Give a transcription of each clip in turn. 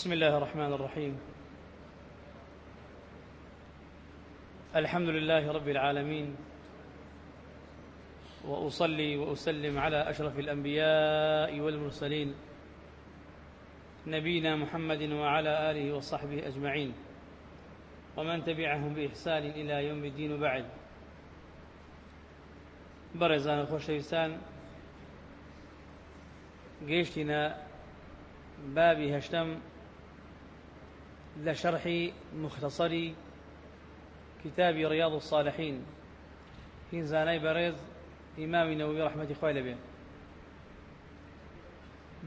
بسم الله الرحمن الرحيم. الحمد لله رب العالمين. وأصلي وأسلم على أشرف الأنبياء والمرسلين. نبينا محمد وعلى آله وصحبه أجمعين. ومن تبعهم بإحسان إلى يوم الدين وبعد. برزان خوشويستان گەیشتینە بابی هەشتم لە شەرحی مختصری کتابی ڕیاض الصالحین هین زانای بەڕێز ئیمامی نەووی ڕەحمەتی خوای لەبێ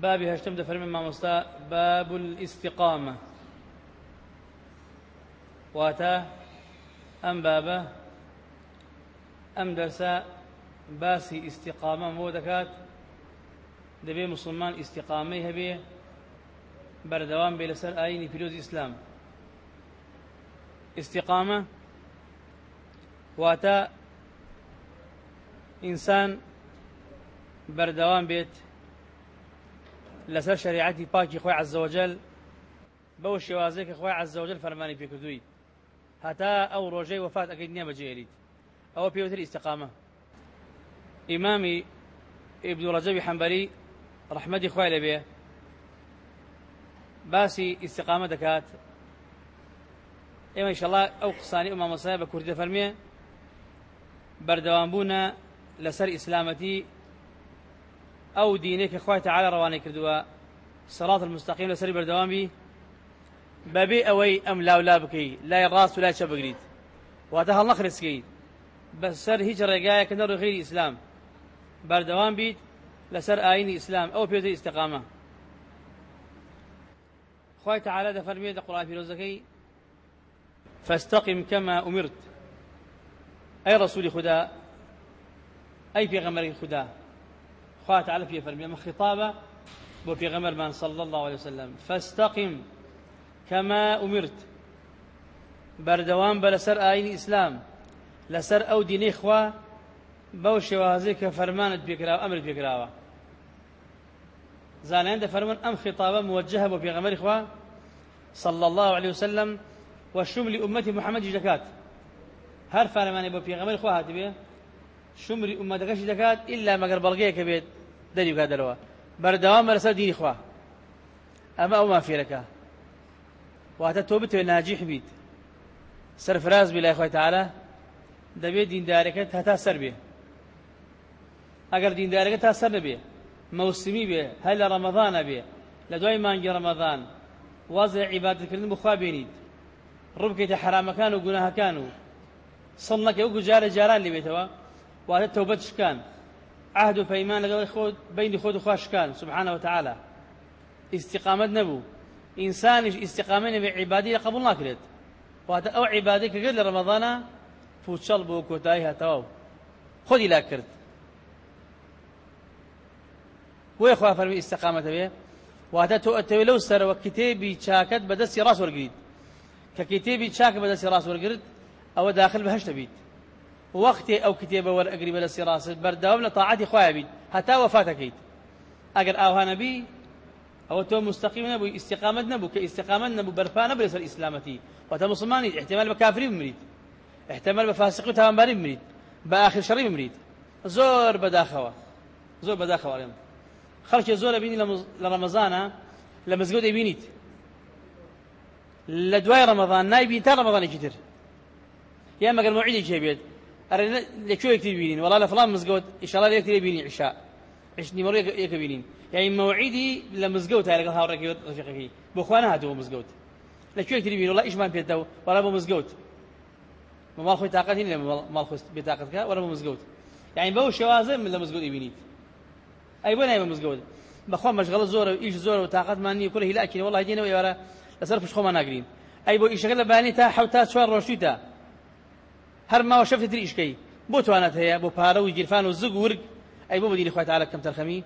بابی هەشتم دەفەرمێ مامۆستا باب الاستقامة. واتە ئەم بابە ئەم دەرسە باسی ئیسیقامە بۆ دەکات دەبێ مسلمان ئیسیقامەی هەبێ بەردەوام بێ لەسەر ئاینی پیرۆزی ئیسلام ئیسیقامە واتە ئینسان بەردەوام بێت لەسەر شریعەتی پاکی خۆی عەزەوەجەل بەو شێوازەیە کە خۆی عەزەوەجەل فەرمانی پێکردووی هەتا ئەو ڕۆژەی وەفات ئەەکەیت نییە بەجێریت ئەوە پێوتر ئیسیقامە ئیمامی ئیبن ڕەجەبی حەمبەری ڕەحمەتی خوای لەبێ باسی ئیسیقامە دەکات ئێمە ئینشەڵا ئەو قسانی ئەو مامۆسایە بە کوردی دەفەرمێ بەردەوامبوونە لەسەر ئیسلامەتی ئەو دینەی کە خوای تەعالە ڕەوانەی کردووە سەڵات المستەقیم لەسەری بەردەوامی بەبێ ئەوەی ئەم لاولا بکەی لای ڕاست و لای چە بگریت واتە هەڵ نەخرسکەیت بەسەر هیچ ڕێگایەکە نەڕوی غیری ئیسلام بەردەوام بیت لەسەر ئاینی ئیسلام ئەو پێوتە ئیستقامە خوای تعالى دەفەرمێ دە قوڵان پیرۆزەکەی فاستقم كما أمرت. أي رسول خدا؟ أي في غمر خدا؟ خواه تعالى في فرمي خطابة وفي غمر من صلى الله عليه وسلم. فاستقم كما أمرت. بردوان بلسر آين إسلام. لسر أو ديني خوا بەو شێوازەی کە فەرمانت پێکراوە ئەمرت دەفەرمون ئەم خطابە موجهە بۆ پێغەمبەری خوا صلى الله عليه وسلم وشمل أمتي محمد دەکات هەر فەرمانی بۆ پێغەمبەری خوا هاتبێ شمری ئومەتەکەشی دەکات ئللا مەگەر بەڵگەیەکە بێت دەری بکات دەرەوە بەردەوام بەرەسەر دینی خوا ئەمە ئەو مافێرەکە واتە تۆ بتوێ ناجیح بیت سەرفراز بی لای خۆی تعالە دەبێت دیندارەکەت هەتا سەر بێ ئەگەر دیندارەکە تا سەر نەبێ مەوسمی بێ هەر لە ڕەمەضانە بێ لە دوای مانگی ڕەمەضان وازە عیبادەکردن بخوا بێنیت ڕووبکەیتە حرامەکان و گوناهەکان و سڵ نەکە وەکو جارە جاران لێ بێتەوە واتە تەوبەت شکان عهد خۆت بینی خۆت و خوا شکان سبحانه وتعالى. استقامت نەبێ عیبادی قبول ناکرێت واتە ئەو عیبادەی کە گرت لە ڕەمەضانە پوچەڵ بۆ کۆتایی هاتەوە خۆی لا کرد بۆیە خوا فەرمی ئیسەقامەتە بێ واتە تۆ ئەتەوێ لەو سەرەوە کتێبی چاکت بەدەستی ڕاست وەرگیت کە ڕاست وەرگرت ئەوە داخل بەهشتە بیت وەختێ ئەو کتێبە وەرئەگری بەدەستی ڕاست بەردەوام لە تاعاتی خۆیان بیت هەتا وەفاتەکەیت ئەگەر ئاوانەبی ئەوە تۆ مستقیم نەبووی ئیسیقامت نەبوو کە ئیسیقامت نەبوو بەرپا نەبوو لەسەر ئیسلامەتی احتمال بە کافری بمریت احتمال و تاوانباری بمریت بە ئاخر شەڕی بمریت زۆر بەداخەوە زۆر بەداخەوە ئێمە خەڵکی زۆرە بینی لە ڕەمەزانە لە مزگەوت دەبینیت لە دوای ڕەمەضان نایبین تا ڕەمەضانێکی تر یا مەگەر موعیدێکی هەبێت ئەرێ لەکوێیەکتر بینین وەڵا لە فڵان مزگەوت ئیشەڵا لەکتر بینی عشا عش نیمەڕۆ یەکە بینین یعنی موعیدی لە مزگەوت هەیە لەگەڵ هاوڕێکی ڕفیقەکەی بۆ خوا نهاتەوە مزگەوت لەکوێیەکتر بینی وەڵا ئیشمان پێێتەوە وەڵا بۆ مزگەوت ماڵ خۆی تااقەت هین لە ماڵ خۆست بێتاقەتکە وەرە بۆ مزگەوت یعنی بەو شێوازە من لە مزگەوت بینیت ئەی بۆ نایبە مزگەوت بەخوا مەشغڵە زۆرە و ئیش زۆرە و تااقەتمان نیە کولی هیلاکین وڵی دێنەوە ێوارە لەسەر پش خۆمان ناگرین ئەی بۆ ئیشەکە لە بانی تا حوتا چوار ڕۆژیتە هەر ماوە شەفتی تر ئیشکەی بۆ توانێت هەیە بۆ پارە و گیرفان و زگ ورگ ئەی بۆ بدینی خۆی تعالە کەم تەرخەمی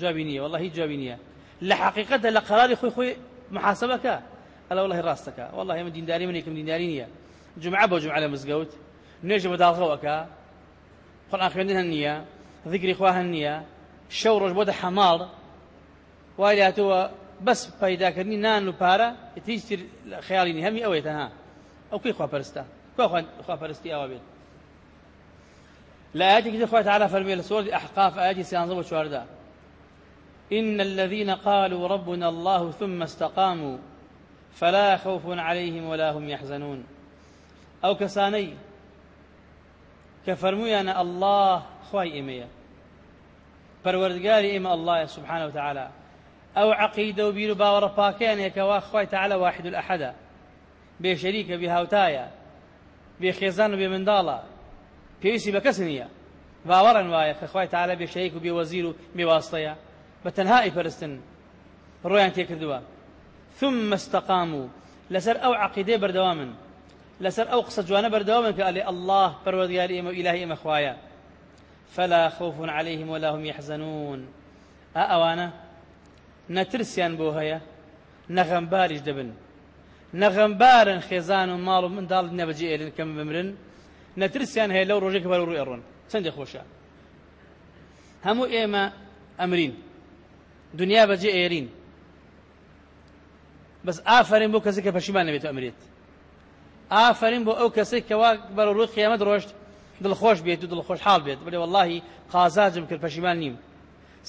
جوابی نییە والله لە حقیقەتە لە قراری خۆی خۆی محاسبەکە ئەلا والله ڕاستەکە والله من دینداری من یەکەم دینداری نییە جمعە بۆ جمعە لە مزگەوت نوێژە بە داڵغەوەکە قڕان خوێندن هەن نییە ذکری خوا هەن نییە شەو ڕۆژ بۆتە حەماڵ وای لاتەوە بەس پەیداکردنی نان و پارە هیچ خەیاڵینی هەمی ئەوەیە تەنها. ئەو کوی خواپەرستە خواپەرستی ئەوە بێت؟ لا آياتك إخوة تعالى فرمي لسورة الأحقاف آياتي سيانظر وشواردا إن الذين قالوا ربنا الله ثم استقاموا فلا خوف عليهم ولا هم يحزنون. أو كساني كفرمينا الله خواي پروردگاری إما الله سبحانه وتعالى أو عقيدة وبير باور باكيان يكوا خواي تعالى واحد الأحد بشريك بهاوتايا بخيزان بمندالا پێویستی بە کەس نییە. باوەڕەن وایە کە خخوای تاالە بێشەیەک و بێوەزیر و بێواستەیە بە تەنهایی پەرستن. ڕۆیان تێکردووە. ثم مستقام و لەسەر ئەو عقیدێ بەردەوامن. لەسەر ئەو قسە جوانە بەردەوامن کە ئەلێ الله پەروەردگاری ئێمە و ئیلاهی ئێمە خوایە فلا خوف عليهم ولا هم يحزنون. ئەوانە نەترسیان بۆ هەیە نەغەمباریش دەبن نەغەمبارن خێزان و ماڵ و منداڵ کەم بمرن. نەترسیان هەیە لەو ڕۆژێک بەر ڕووی ئەڕۆن چەندی خۆشە هەموو ئێمە ئەمرین دنیا بەجێ ئێرین بەس ئافرین بۆ کەسێک کە پەشیمان نەبێت ئەمرێت ئافرین بۆ ئەو کەسێک دڵخۆش بێت و دڵخۆش حاڵ بێت. بڵێ واللهی قازاجم کرد پەشیمان نیم.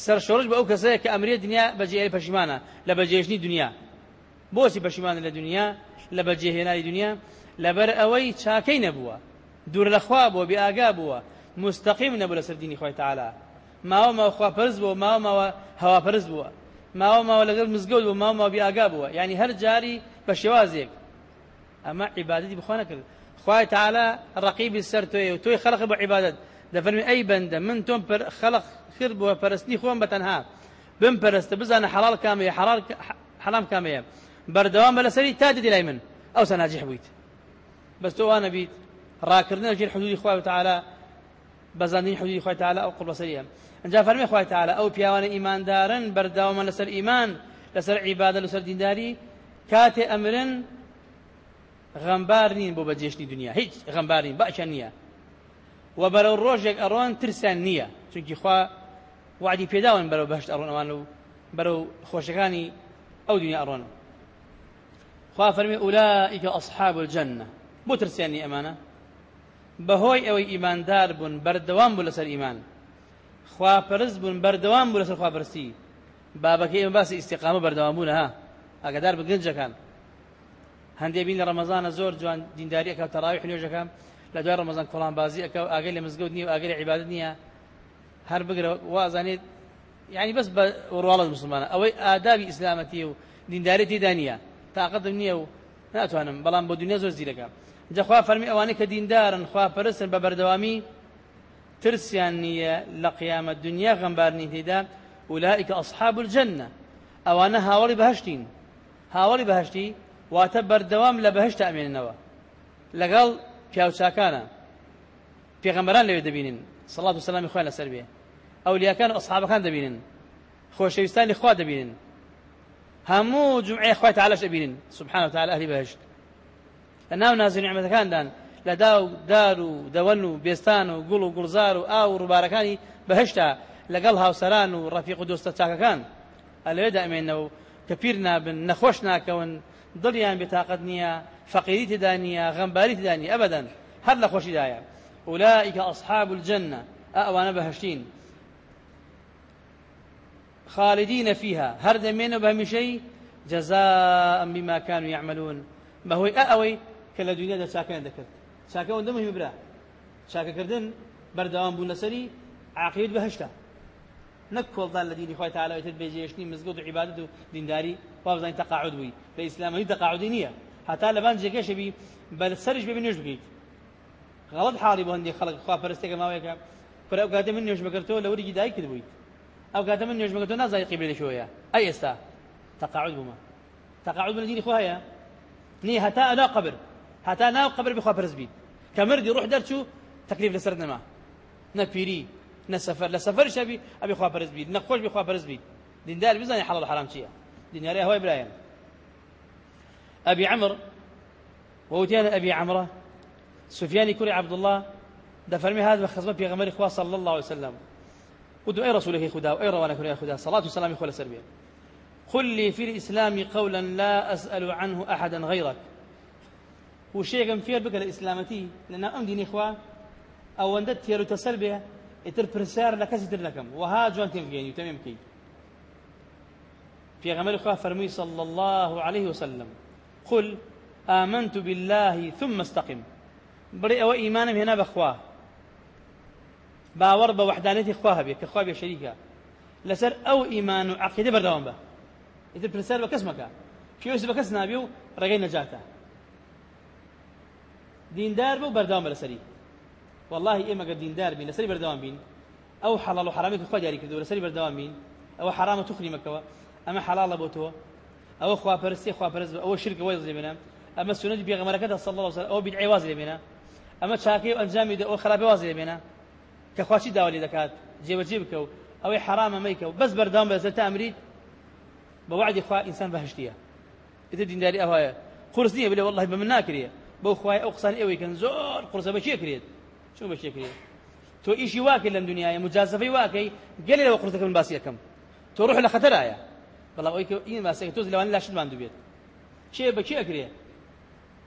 سەر شۆڕش بە ئەو کەسەیە کە ئەمرێت دنیا بەجێ پەشیمانە لە بەجێژنی دنیا. بۆچی پەشیمانە لە دنیا؟ لە بەجێهێنانی دنیا. لەبەر ئەوەی چاکەی نەبووە. دوور لەخوا بووە بێ ئاگا بووە. مستەقیم نەبوو لەسەر دینی خۆی تعالا ماوە ماوە خواپەرست بووە ماوە ماوە هەواپەرست بووە. ماوە ماوە لەگەڵ مزگەوت بوو ماوە ماوە بێ ئاگا بووە. یعنی هەر جاری بە شێوازێک. ئەمە عیبادەتی بخوا نەکرد. خوای تعالا ڕقیبی سەر تۆی و تۆی خەڵق بە عیبادەت دەفەرمی ئەی بەندە من تۆم خەڵق کرد بووە پەرستی خۆم بە تەنها بم پەرستە بزانە حەڵال کامەیە حەرام کامەیە بەردەوام بە لەسەری تا دەدی لای من. ئەو سەناجح بوویت بەس تۆ وانە بیت ڕاکردنە ژێر حدودی خوای تعالی بەزانین حدودی خوای تعالی ئەو قوڵ بەسەریە ئەجا فەرمی خوای تعالی ئەو پیاوانە ئیماندارن بەرداوامە لەسەر ئیمان لەسەر عیبادە لەسەر دینداری. کاتێ غەمبار نین بۆ بەجێشتنی دنیا. هیچ غەمبار نین باشە نییە. و بەرەو ڕۆژێک ئەڕۆن ترسیان نییە. چونکی خوا وعدی پێداون بەرەو بەهشت ئەڕۆن ئەوان و بەرەو خۆشەکانی ئەو دنیا ئەڕۆن خوا فەرمی أولئك أصحاب الجنة. بۆ ترسیانی ئەمانە؟ بەهۆی ئەوەی ئیماندار بوون بەردەوام بوو لەسەر ئیمان خواپەرست بوون بەردەوام بوو لەسەر خواپەرستی بابەکەی ئێمە باسی ئیسیقامە بەردەوام بوون ها؟ ئاگدار بە گەنجەکان. هەندێک بین لە ڕەمەزانە زۆر جوان دینداری ئەکە تەراوی حنوێژەکەم لە دوای ڕەمەزان کۆڵان بازی ئەەکە ئاگەی لە مزگەوت نیە و ئاگەری عیبادت نییە. هەر بگرە وازانێت یعنی بەس بە ڕواڵت مسلمانە. ئەوەی ئادابی ئیسلامەتی و دینداری تێدا نییە. تااقەتم نییە و ناتوانم بەڵام بۆ دنیا زۆر زیرەکە. جەخوا فەرمی ئەوانەی کە دیندارن خوا پەرستن بە بەردەوامی ترسیان نییە لە قیامەت دنیا غەمبارنی تێدا ئولائیکە ئەصحاب الجنة ئەوانە هاوڵی بەهشتین. هاوڵی بەهشتی واتە بەردەوام لە بەهشت ئەمێننەوە. لەگەڵ پیاوچاکانە پێغەمبەران لەوێ دەبینن سەڵات و سەلامی خوای لەسەر بێ. ئەولیاکان و ئەصحابەکان دەبینن خۆشەویستانی خوا دەبینن هەموو جمعی خوای تعالەش دەبینن سبحانه وتعالى ئەهلی بەهشت. لە ناو نازی نیعمەتەکاندان لە دا و دار و دەوەن و بێستان و گوڵ و گوڵزار و ئاو و ڕووبارەکانی بەهشتا لەگەڵ هاوسەران و ڕەفیق و دۆستە چاکەکان. ئەلێ دامێنەوە کە پیر نابن نەخۆش ناکەون دڵیان بێتاقەت نییە فەقیری تێدا نییە غەمباری تێدا نیە ئەبەدەن هەر لە خۆشیدایە الجنة. أوانا بهشتين. خالدين فيها. هر دمين بهمشي جزاء بما كانوا يعملون. ما هو أأوي کە لە دنیادا چاکیان دەکرد چاکەوەندە مهمی برا. چاکەکردن بەردەوام بوون لەسەری عقیدت بەهشتا نەک کۆڵدان لە دینی خۆی تعالیتر بێجێشتنی مزگەوت و عیبادت و دینداری وابزانین تەقاعد بووی لە ئیسلامەی تەقاعدی نییە هەتا لەبان جێگەشەبی بە سەرش بێ نوێژ بکەیت غەڵت حاڵی بۆ هەندێک خەڵک خوا پەرستێکە ماوەیەکە پر ئەو کاتێ من نوێژ بکردەوە لە وەرگی دایکت بوویت أو كاتم من يجمع تنا زي قبل شوية أي استا تقاعد بما تقاعد من دين إخوها ني هتا لا قبر. هتا لا قبر بخوا برزبي كمردي روح درتشو تكليف لسردنا نسفر لسفر شبي أبي خوا برزبي نخوش بخوا برزبي دين دار بزاني حلال حرام دين ياري هو إبراهيم أبي عمرو ووتيان أبي عمرو سفيان كري عبد الله ده فرمي هذا خصبة في غمر إخوة صلى الله وسلم. ودو أي رسوله خدا وأي روانا كري خدا. صلاة والسلام إخوة سربيا قل لي في الإسلام قولا لا أسأل عنه أحدا غيرك. وشيء في بك الإسلامتي لأن أم دين إخوة أو أن تيرو يتر برسار لكسي لكم. وها جوان وتميم كي في غمر إخوة فرمي صلى الله عليه وسلم. قل آمنت بالله ثم استقم. بري إيمانم هنا بأخواه باوەڕ بە وحدانەتی خوا هەبێت کە خوا بێ شەریکە لەسەر ئەو ئیمان و عقیدە بەردەوام بە ئیتر پرسەر بە کەس مەکە پێویست بە کەس نابێ و والله ئێمە گە دیندار بین لەسەری بەردەوام بین ئەو حەڵال و حرامی کە خوا دیاری کردو لەسەری بەردەوام بین ئەوە حرامە توخری مەکەوە ئەمە حەڵاڵە بۆ تۆ ئەوە خواپەرستی خواپەرست ئەوە شرک وەز لێ بێنە ئەمە سنەتی پێغەمبەرەکەتە صلی الله عليه وسلم. ئەوە بیدعی واز لێ بێنە ئەمە چاکەی ئەنجامی ئەوە خراپی واز لێ بێنە کە خواشی داوای دەکات جێبەجێ بکە و ئەوەی حرامە مەیکە و بەس بەردام بە زەتا ئەمریت بە وعدی خوا ئینسان بەهشتیە ئێتر دینداری ئەوەیە قرس نییە بلێ والله بە من ناکرێ بۆ خوای ئەو قسان ئێوەی کەن زۆر قرسە بەچێ کرێت چۆن بەچێ کرێت تۆ ئیشی واکە لەم دنیاە مجازفەی واکەی گەلێ لەوە قرسەکە من باسی یەکەم تۆ ڕوح لە خەتەرایە بەڵام ئەوی کە ئین باسەکە تۆز لەوانە لاشتمان دوبێت. چێ بەچێ ئەکرێ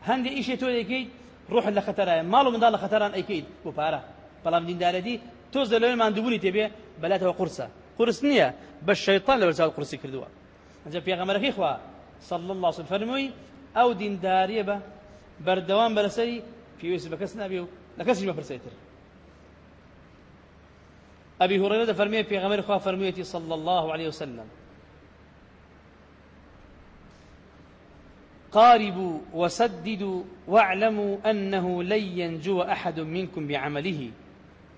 هەندێک ئیشێ تۆ دەکەیت ڕوح لە خەتەرایە ماڵ و منداڵ لە خەتەران ئەیکەیت. بۆ پارە. بەڵام دیندارەتی تۆز لەوێ ماندووبوونی تێبێ بەلاتەوە قورسە. قورس نییە بە شەیطان لەوە چاو قورسی کردووە. ئەنجا پێغەمبەرەکەی خوا صلى الله عليه وسلم فەرمووی ئەو دینداریە بە بەردەوام بەرەسەری پێویست بە کەس نابێ لە کەسی مەپرسێتر أبي هريرة فرمي في غمر خوا فرميتي صلى الله عليه وسلم. قاربوا وسددوا واعلموا أنه لن ينجو أحد منكم بعمله.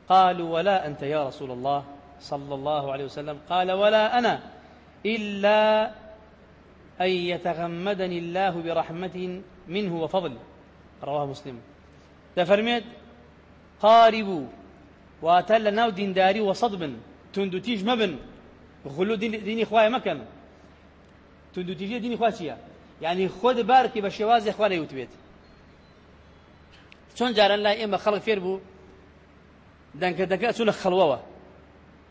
قالوا ولا أنت يا رسول الله صلى الله عليه وسلم. قال ولا أنا إلا أن يتغمدني الله برحمة منه وفضل. رواه مسلم. دفرميت قاربوا واتل ناو دينداري وصدب. تندو تيج مبن. غلو دين خوايا مكان. تندو تيجي ديني خواشيا يعني خود باركي بشواز اخوانا يوتبيت. چون جاران لا إما خلق فير بو. دەنکە دەکە چوو لە خەڵوەوە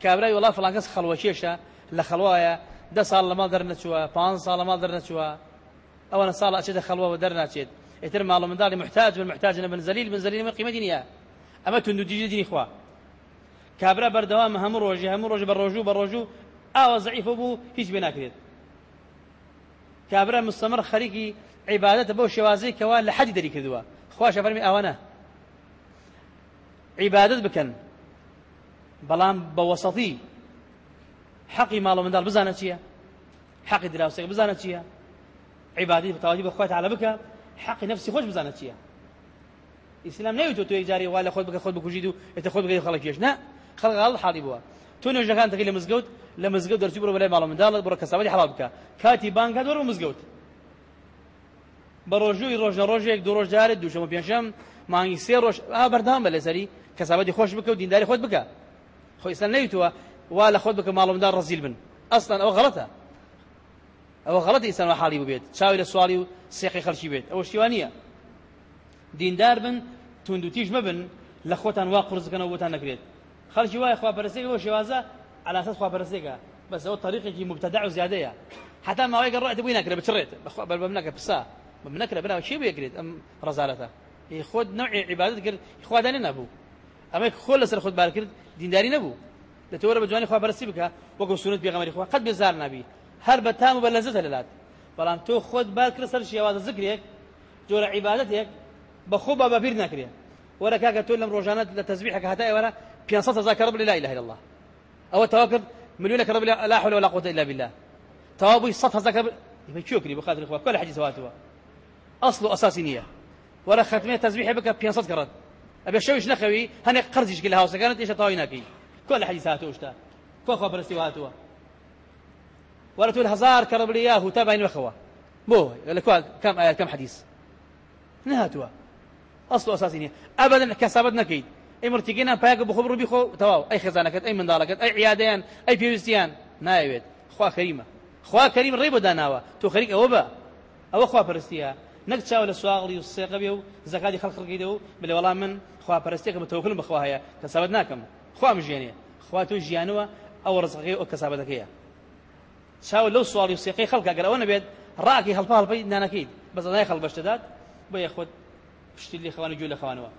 کابرای وڵا فڵان کەس خەڵوەکێشە لە خەڵوایە دە ساڵ لە ماڵ دەرنەچووە پ ساڵ لە ماڵ دەرنەچووە ئەوەنە ساڵ ئەچێتە خەڵوەوە دەرناچێت ئیتر ماڵ منداڵی محتاج بن محتاج بن زەلیل بن زەلیل من قیمەتی نییە ئەمە تونند و دیژە دینی خوا کابرا بەردەوام هەموو ڕۆژی هەموو ڕۆژ بە ڕۆژوو بە ڕۆژوو ئاوە زعیفە بوو هیچ بێ ناکرێت. کابرا مستەمر خەریکی عیبادەتە بەو شێوازەی کەوا لە حەدی دەری کردووە. خواشە فەرمی ئەوانە. عیبادت بکەن. بەڵام بە وەسەڵی حەقی ماڵ منداڵ بزانە چییە؟ حەقی دراوسێک بزانە چییە؟ عیبادی بەتەواتی بە ئیسلام نەویتۆ تۆ یەکجاری وا لە خۆت بکە خۆت بکوژیت و ئێتە خۆت بگەی خەڵکیش نە خەڵک هەڵ حاڵی بووە تۆ نوێژەکان دەکەی لە مزگەوت لە مزگەوت دەرچی بڕۆ بەلای ماڵ منداڵت بڕۆ کەسابەتی حەڵال بکە کاتی بانکات وەرە مزگەوت بە ڕۆژووی ڕۆژە ڕۆژێک دو ڕۆژ جارێت دووشەمە پێنجشەم مانگی سێ ڕۆژ ئا بەردام بە لەسەری کەسابەتی خۆش بکە و دینداری خۆت بکە خۆ ئێستا نەیتووە وا لە خۆت بکە ماڵمدار ڕزیل بن. ئەستان ئەوە غەڵەتە ئەوە غەڵەتی ئینسان حاڵی ببێت چاوی لە سوالی و سێقی خەڵکی بێت ئەوە دیندار بن تونند و تیژ مەبن لە خۆتان وا قرزەکەنەوە بۆتان نەکرێت. خەڵکی وایە خواپەرستێک بۆ شێوازە على أساس خواپەرستێکە بەس ئەوە طریقێکی مبتدع و زیادەیە. حتا ماوەی گەڕێت بووی ناکرێت بچڕێت بەم ناکە پسا. بەم نەکرێت بناو چی بێگرێت ئەم ڕزالەتە خۆت نوعی عیبادت کرد خوادانێ نەبوو. ئەمە خۆ لەسەر خۆت بار کرد دینداری نەبوو. دەتەوەرە بە جوانی خوا بەرسی بکە وەکو سنت پێغەمبەری خوا. قەت بێزار نبی هەر بە تام و بە لەزەتە لەلات بەڵام تۆ خۆت بار کرد سەر شێوازە زگرێک جۆرە عیبادەتێک بە خۆ بە بەبیر ناکرێ وەرە کاکە تۆ لەم ڕۆژانە لە تەزبیحەکە هەتا ئێوەرە 500 هزار كرب لا إله إلا الله. أو توكل مليون كرب لا حول ولا قوة إلا بالله. توابي هزار كرب يبقى شكري بخاطر الإخوة؟ كل حديث واتوا أصل أساسي نية. ولا ختمية تسبيح بك 500 كرد. أبي شويش نخوي هني قرزش كلها وسكانت إيش طاوي ناكي؟ كل حديثاته وشتا كو خوا برستي ولا تقول هزار كربلياه وتابعين وخوا بو لك كم آيات كم حديث؟ نهاتوا. ئەسڵ ئەساسی نییە. ئەبدن کەسابەت نەکەیت ئەی مرتیگەنا پایکە بخۆ ڕوبی خۆ تەواو. ئەی خێزانەکەت ئەی منداڵەکەت ئەی عیادیان ئەی پێویستیان. ناوێت خوا خەریمە خوا کەریم ڕێ بەداناوە تۆ خەریک ئەوە بە. ئەوە خواپەرستیە نەک چاو لە سواغڵی و سێقە بێ و زەکاتی خەڵقڕگەیدە و بلێ وەڵام من خواپەرستێکم تەوکلم بخوا هەیە کەسابەت ناکەم. خوام ژێنێ خوا تۆ ژیانەوە ئەوە ڕزقەکەی ئەو کەسابەتەکەیە چاو لەو سواڵی و سێقەی خەڵکە گەرەوە نەبێت ڕاکی هەڵپا هەڵپەی نانەکەیت بەزەدای خەڵ بەشتەدات بە یەخۆت پشتی لێ خەوان و گوێ لە خەوانەوە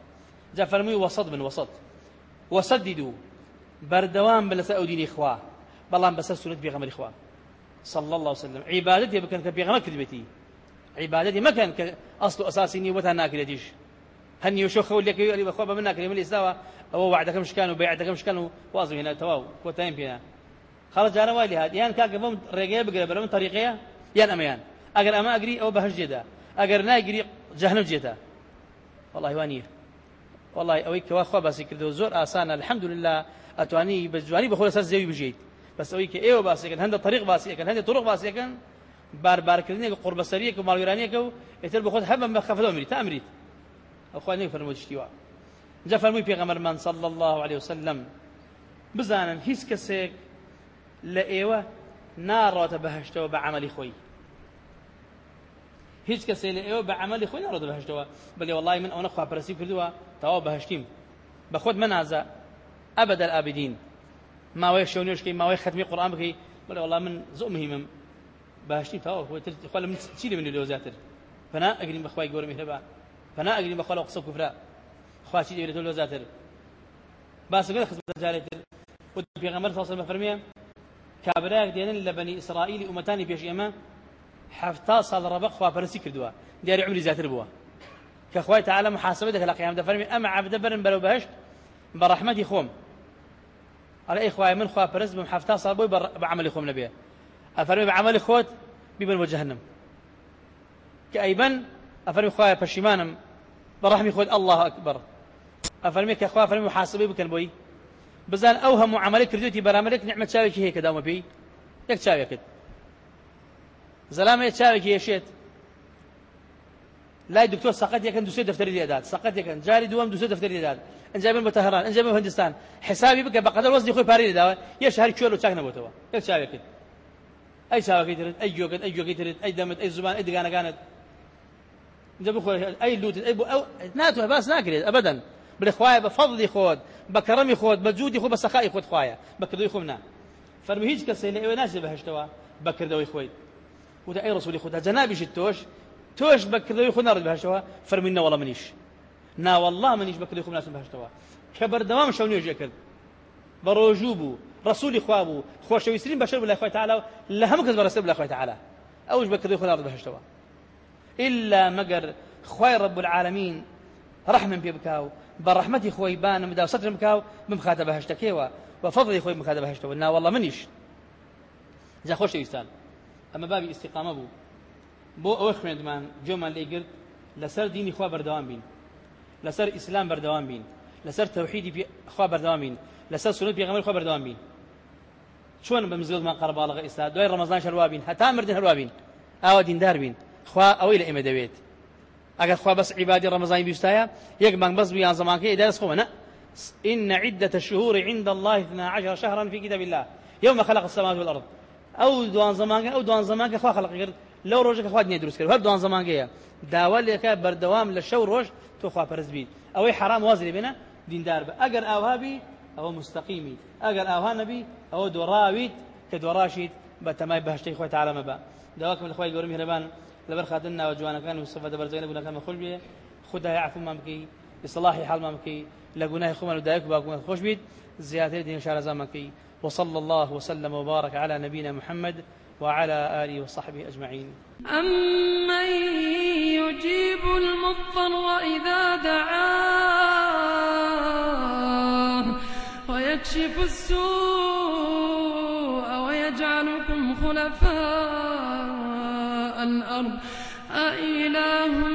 جا فەرمووی وەسەد بن وەسەد وەسەدیدو بەردەوام بە لەسەر ئەو دینی خوا. بەڵام بەسەر سنت پێغەمبەری خوا. صلى الله عليه وسلم. عبادتي بكن كبيغمك كذبتي عبادتي ما كان أصل أساسي ني وتا ناكلتيش هني وشو خول لك يقول بخوا من ناكل من استوى أو وعدك مش كانوا بيعدك مش كانوا واظب هنا تواو كوتاين بينا خرج أنا والي هاد يان كاك بم رجع بقرب من طريقيه يان اميان اگر اما اجري أو بهش جدا اگر نا اجري جهنم جدا والله وانيه والله اويك واخوا بس كردو زور اسان الحمد لله اتواني بجواني أساس زوي بجيت بس اويك ايو باسي كان هند طريق باسي كان هند طرق باسي كان باربار کردنێک قوربە سەریەک و ماڵویرانیەکە و ئێتر بخۆت هەبم بە خەفەوە مریت ئەمریت ئەوخوانێک فەرموشتیوە جا فەرمووی پێغەمەرمان صلى الله عليه وسلم کەسێک لە ئێوە ناڕاتە بەهشتەوە بە عملی خۆی هیچ کەسێ لە ئێوە بە عملی خۆی ناڕاتە بەهشتەوە بەڵێ وڵی من ئەو نەخواپەرسی کردووە تەواو بەهشتیم بە خۆت منازە ئەبەدە ئابدین ماوەی شەونێشکەی ماوەی ختمی قورآن بکەی بڵێ وڵام من زۆ مهمم باشتي تاو هو خلا من تشيل من اللي زاتر فانا اقري بخواي قول مهربا. فانا اقري بخلا قصب كفرا خواتي دي اللي زاتر بس قال خزمه جاريتر وفي غمر صلى الله عليه وسلم كابراك دينا لبني اسرائيل امتاني بيش يما حفتا صال ربق خوا فرسي كردوا ديار عمري زاتر بوا كاخوي تعالى محاسبتك لقيام دفرمي اما عبد برن بلو بهشت برحمتي خوم. على أخوي من خوا فرس بمحفتا صال بوي بعمل خوم نبيه أفرمي بعمل خوت بيبن وجهنم كأيبن أفرمي خوايا بشيمانم برحمي خود الله أكبر أفرمي كأخوة أفرمي محاسبي بكن بوي بزان أوهم عملي كردوتي براملك نعمة شاوكي هيك داوم بي يك شاوكت زلامة شاوكي يشيت لا الدكتور سقط يكن دوسي دفتر ديادات سقط يكن جاري دوام دوسي دفتر ديادات انجابين بتهران انجابين بهندستان حسابي بك بقدر وزني خوي باري داوا يا شهر كيلو تاكنا بوتوا يك شاوكت أي شاوكي ترد أي جوكت أي جوكي ترد أي دمت أي زبان أي دقانة كانت جاب خو أي لوت أي بو أو ناتو باس ناكريد أبدا. بالإخوايا بفضل خود بكرمي خود بجودي خود بسخائي خود خوايا بكردوي خومنا فرمي هيج كسي لأيوة ناس بهشتوا وده أي رسولي خود جنابي شتوش توش. بكردوي خود نارد بهشتوا فرمي إنا والله منيش. نا والله منيش بكردوي خود ناس بهشتوا كبر دوام شوني وجه كرد بروجوبو رسول خوابو خۆشەویستترین بەشەر بلا خۆی تعالا لە هەموو کەس بەڕسته بلا خۆی تعالا ئەوش بەکردی خۆدا بەهشتەوە إلا مەگەر خوای رب العالمین رحم پێ بکاو بە ڕحمەتی خۆی بانم دا سەترم بکاو بمخاتە بەهشتەکەیەوە بە فەضلی خۆی بمخاتە بەهشتەوە ناوەڵە منیش جا خۆشەویستان ئەمە بابی استقامە بوو. بۆ ئەوە خوێندمان جۆمان لێگرت لەسەر دینی خوا بەردەوام بین. لەسەر ئیسلام بەردەوام بین. لەسەر تەوحیدی خوا بەردەوام بین. لەسەر سنت پێغەمبەر خوا بەردەوام بین. چۆن بە مزگەوتمان قەرباڵغە ئێستا؟ دوای ڕەمەزان شەروا بین. هەتا مردن هەروا بین. ئاوا دیندار بین. خوا ئەوەی لە ئێمە دەوێت. ئەگەر خوا بەس عیبادی ڕەمەزانی بیستایە یەک مانگ بەس بیان زمانکە ئێدارس خۆمە إن عدة الشهور عند الله 12 شهرا في كتاب الله. يوم خلق السماوات والأرض. أو دوان زمان أو دوان زمان خوا خلق غير لو روجك خوا دنيا دروس كرد هر دوان زمان جاية داوا لك بردوام للشو روج تو خوا فرز بين أو حرام وازري بنا دين دار أجر أوهابي أو مستقيمي أجر أوها نبي أو دوراويت كدوراشيت بتماي بهشتي خوي تعالى مبا دواكم الأخوة يقولون مهربان لبر خاتنا وجوانا كانوا صفة دبر زين بنا كان خل بيه خدها يعفو ما مكي إصلاحي حال ما مكي لقناه خمان ودايك باكم خوش بيت زيادة دين شارع زمكي وصلى الله وسلم وبارك على نبينا محمد وعلى آله وصحبه أجمعين. أمن يجيب المضطر إذا دعاه ويكشف السوء ويجعلكم خلفاء الأرض. أإله